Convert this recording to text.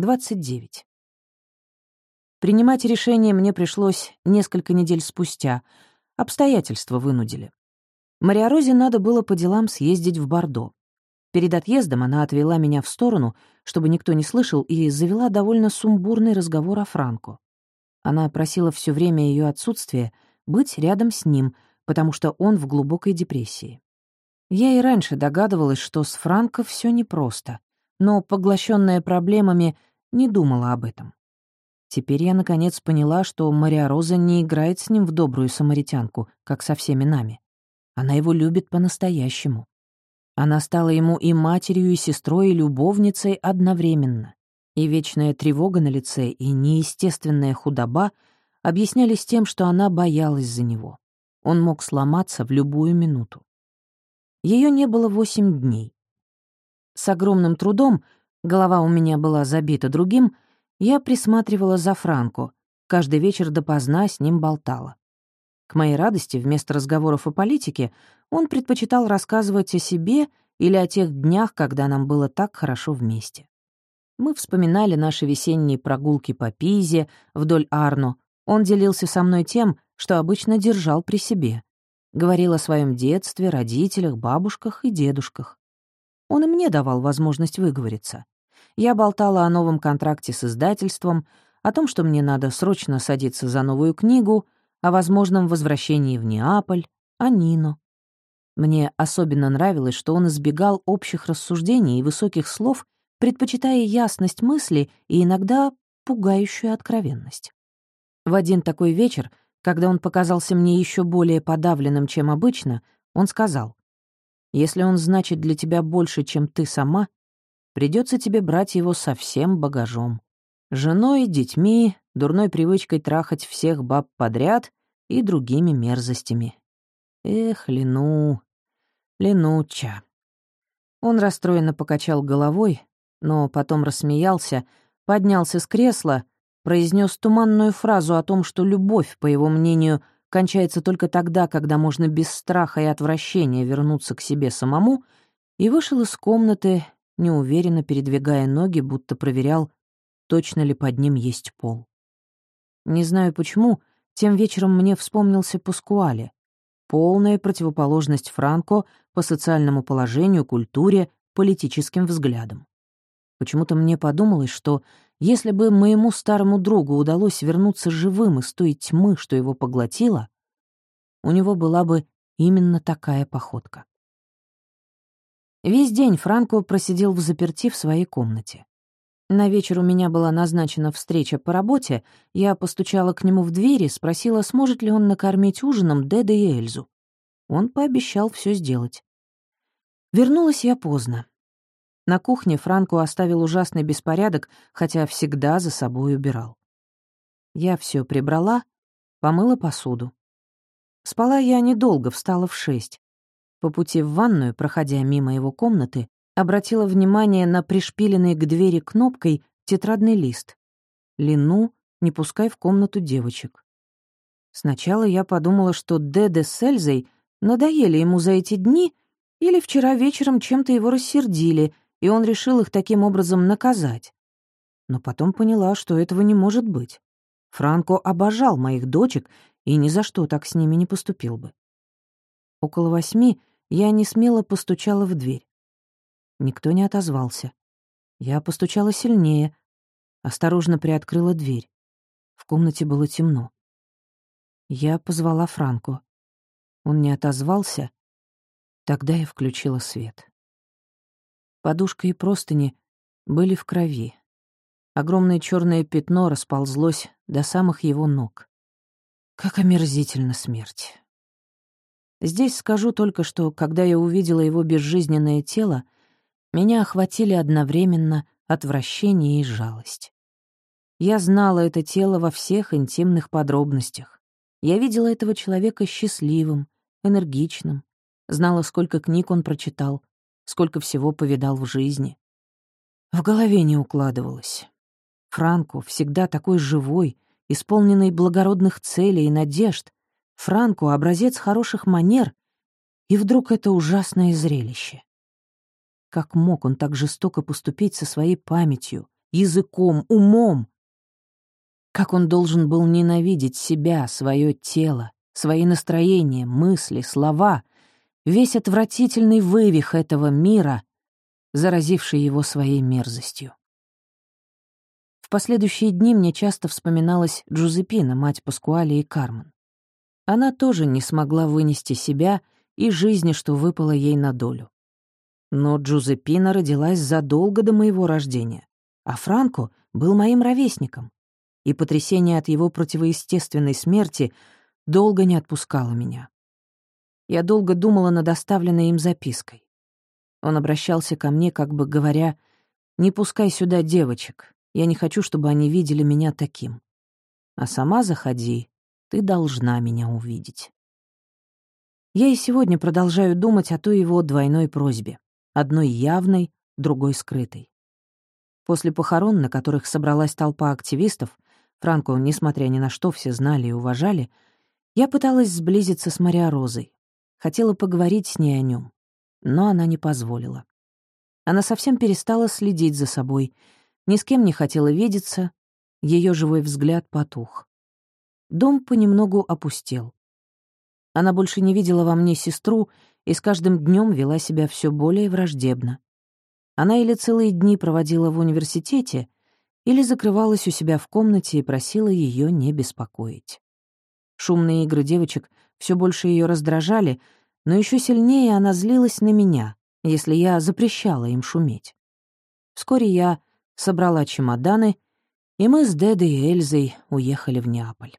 29. Принимать решение мне пришлось несколько недель спустя. Обстоятельства вынудили. Мариорозе надо было по делам съездить в Бордо. Перед отъездом она отвела меня в сторону, чтобы никто не слышал, и завела довольно сумбурный разговор о Франко. Она просила все время ее отсутствия быть рядом с ним, потому что он в глубокой депрессии. Я и раньше догадывалась, что с Франко все непросто, но, поглощенная проблемами, не думала об этом. Теперь я, наконец, поняла, что Мария Роза не играет с ним в добрую самаритянку, как со всеми нами. Она его любит по-настоящему. Она стала ему и матерью, и сестрой, и любовницей одновременно. И вечная тревога на лице, и неестественная худоба объяснялись тем, что она боялась за него. Он мог сломаться в любую минуту. Ее не было восемь дней. С огромным трудом, голова у меня была забита другим, я присматривала за Франко, каждый вечер допоздна с ним болтала. К моей радости, вместо разговоров о политике, он предпочитал рассказывать о себе или о тех днях, когда нам было так хорошо вместе. Мы вспоминали наши весенние прогулки по Пизе, вдоль Арно. Он делился со мной тем, что обычно держал при себе. Говорил о своем детстве, родителях, бабушках и дедушках. Он и мне давал возможность выговориться. Я болтала о новом контракте с издательством, о том, что мне надо срочно садиться за новую книгу — о возможном возвращении в Неаполь, о Нино. Мне особенно нравилось, что он избегал общих рассуждений и высоких слов, предпочитая ясность мысли и иногда пугающую откровенность. В один такой вечер, когда он показался мне еще более подавленным, чем обычно, он сказал, «Если он значит для тебя больше, чем ты сама, придется тебе брать его со всем багажом. Женой, детьми, дурной привычкой трахать всех баб подряд и другими мерзостями. Эх, Лену, Ленуча. Он расстроенно покачал головой, но потом рассмеялся, поднялся с кресла, произнес туманную фразу о том, что любовь, по его мнению, кончается только тогда, когда можно без страха и отвращения вернуться к себе самому, и вышел из комнаты, неуверенно передвигая ноги, будто проверял, точно ли под ним есть пол. Не знаю почему, тем вечером мне вспомнился Паскуале. Полная противоположность Франко по социальному положению, культуре, политическим взглядам. Почему-то мне подумалось, что если бы моему старому другу удалось вернуться живым из той тьмы, что его поглотила, у него была бы именно такая походка. Весь день Франко просидел в заперти в своей комнате. На вечер у меня была назначена встреча по работе, я постучала к нему в двери, спросила, сможет ли он накормить ужином Деда и Эльзу. Он пообещал все сделать. Вернулась я поздно. На кухне Франко оставил ужасный беспорядок, хотя всегда за собой убирал. Я все прибрала, помыла посуду. Спала я недолго, встала в шесть. По пути в ванную, проходя мимо его комнаты, обратила внимание на пришпиленный к двери кнопкой тетрадный лист. «Лину, не пускай в комнату девочек». Сначала я подумала, что Деде с Эльзой надоели ему за эти дни или вчера вечером чем-то его рассердили, и он решил их таким образом наказать. Но потом поняла, что этого не может быть. Франко обожал моих дочек и ни за что так с ними не поступил бы. Около восьми я не смело постучала в дверь. Никто не отозвался. Я постучала сильнее, осторожно приоткрыла дверь. В комнате было темно. Я позвала Франко. Он не отозвался. Тогда я включила свет. Подушка и простыни были в крови. Огромное черное пятно расползлось до самых его ног. Как омерзительна смерть. Здесь скажу только, что, когда я увидела его безжизненное тело, меня охватили одновременно отвращение и жалость. Я знала это тело во всех интимных подробностях. Я видела этого человека счастливым, энергичным, знала, сколько книг он прочитал, сколько всего повидал в жизни. В голове не укладывалось. Франко всегда такой живой, исполненный благородных целей и надежд. Франко — образец хороших манер, и вдруг это ужасное зрелище. Как мог он так жестоко поступить со своей памятью, языком, умом. Как он должен был ненавидеть себя, свое тело, свои настроения, мысли, слова, весь отвратительный вывих этого мира, заразивший его своей мерзостью. В последующие дни мне часто вспоминалась Джузепина, мать Паскуали и Кармен. Она тоже не смогла вынести себя и жизни, что выпало ей на долю. Но Джузепина родилась задолго до моего рождения, а Франко был моим ровесником, и потрясение от его противоестественной смерти долго не отпускало меня. Я долго думала над оставленной им запиской. Он обращался ко мне, как бы говоря, «Не пускай сюда девочек, я не хочу, чтобы они видели меня таким. А сама заходи, ты должна меня увидеть». Я и сегодня продолжаю думать о той его двойной просьбе, одной явной, другой скрытой. После похорон, на которых собралась толпа активистов, Франко, несмотря ни на что, все знали и уважали, я пыталась сблизиться с Мария Розой, хотела поговорить с ней о нем, но она не позволила. Она совсем перестала следить за собой, ни с кем не хотела видеться, ее живой взгляд потух. Дом понемногу опустел. Она больше не видела во мне сестру и с каждым днем вела себя все более враждебно. Она или целые дни проводила в университете, или закрывалась у себя в комнате и просила ее не беспокоить. Шумные игры девочек все больше ее раздражали, но еще сильнее она злилась на меня, если я запрещала им шуметь. Вскоре я собрала чемоданы, и мы с Дедой и Эльзой уехали в Неаполь.